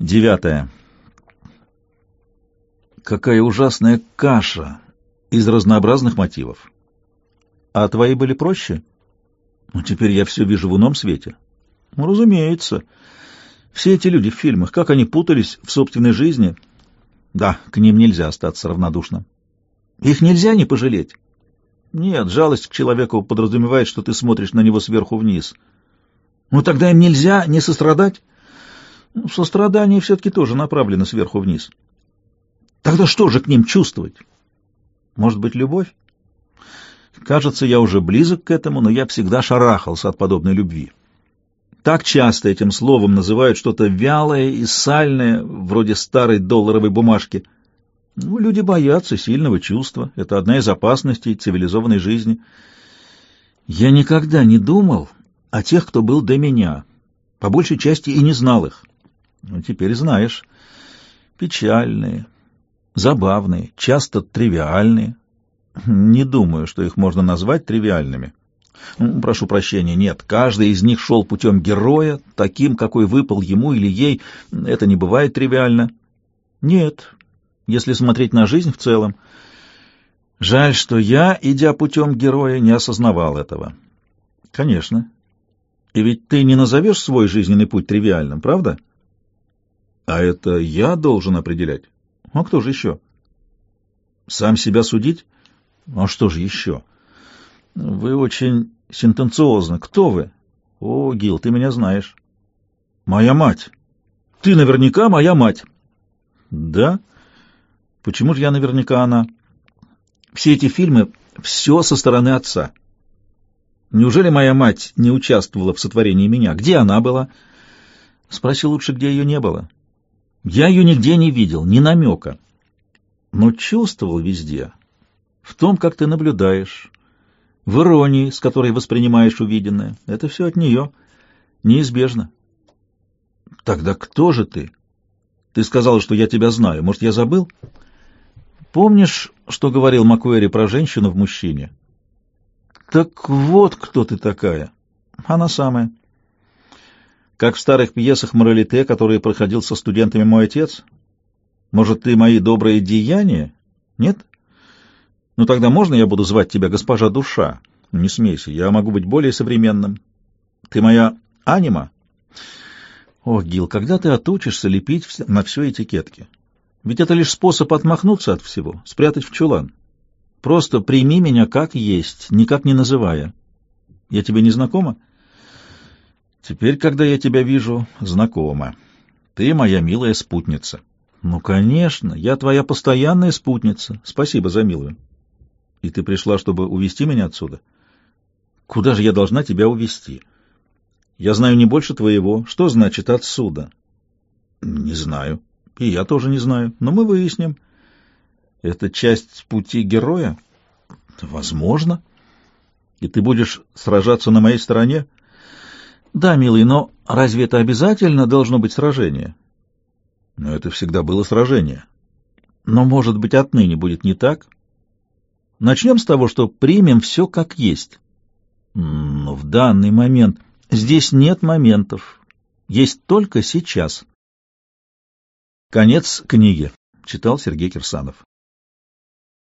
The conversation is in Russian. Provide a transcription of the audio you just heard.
Девятое. Какая ужасная каша из разнообразных мотивов. А твои были проще? Ну, теперь я все вижу в ином свете. Ну, разумеется. Все эти люди в фильмах, как они путались в собственной жизни. Да, к ним нельзя остаться равнодушным. Их нельзя не пожалеть. Нет, жалость к человеку подразумевает, что ты смотришь на него сверху вниз. Ну, тогда им нельзя не сострадать. Ну, сострадание все-таки тоже направлено сверху вниз. Тогда что же к ним чувствовать? Может быть, любовь? Кажется, я уже близок к этому, но я всегда шарахался от подобной любви. Так часто этим словом называют что-то вялое и сальное, вроде старой долларовой бумажки. Ну, люди боятся сильного чувства. Это одна из опасностей цивилизованной жизни. Я никогда не думал о тех, кто был до меня. По большей части и не знал их. Ну, теперь знаешь. Печальные, забавные, часто тривиальные. Не думаю, что их можно назвать тривиальными. Ну, прошу прощения, нет, каждый из них шел путем героя, таким, какой выпал ему или ей. Это не бывает тривиально. Нет, если смотреть на жизнь в целом. Жаль, что я, идя путем героя, не осознавал этого. Конечно. И ведь ты не назовешь свой жизненный путь тривиальным, правда? А это я должен определять. А кто же еще? Сам себя судить? А что же еще? Вы очень сентенциозны. Кто вы? О, Гил, ты меня знаешь. Моя мать. Ты наверняка моя мать. Да? Почему же я наверняка она? Все эти фильмы — все со стороны отца. Неужели моя мать не участвовала в сотворении меня? Где она была? Спроси лучше, где ее не было. Я ее нигде не видел, ни намека. Но чувствовал везде. В том, как ты наблюдаешь, в иронии, с которой воспринимаешь увиденное. Это все от нее. Неизбежно. Тогда кто же ты? Ты сказал, что я тебя знаю. Может, я забыл? Помнишь, что говорил Макуэри про женщину в мужчине? Так вот кто ты такая. Она самая. Как в старых пьесах Моралите, которые проходил со студентами мой отец. Может, ты мои добрые деяния? Нет? Ну тогда можно я буду звать тебя госпожа душа? Не смейся, я могу быть более современным. Ты моя анима? О, Гил, когда ты отучишься лепить на все этикетки? Ведь это лишь способ отмахнуться от всего, спрятать в чулан. Просто прими меня как есть, никак не называя. Я тебе не знакома? Теперь, когда я тебя вижу, знакома. Ты моя милая спутница. Ну, конечно, я твоя постоянная спутница. Спасибо за милую. И ты пришла, чтобы увести меня отсюда? Куда же я должна тебя увести? Я знаю не больше твоего. Что значит отсюда? Не знаю. И я тоже не знаю. Но мы выясним. Это часть пути героя? Возможно. И ты будешь сражаться на моей стороне? Да, милый, но разве это обязательно должно быть сражение? Но это всегда было сражение. Но, может быть, отныне будет не так? — Начнем с того, что примем все как есть. Но в данный момент здесь нет моментов. Есть только сейчас. Конец книги. Читал Сергей Кирсанов.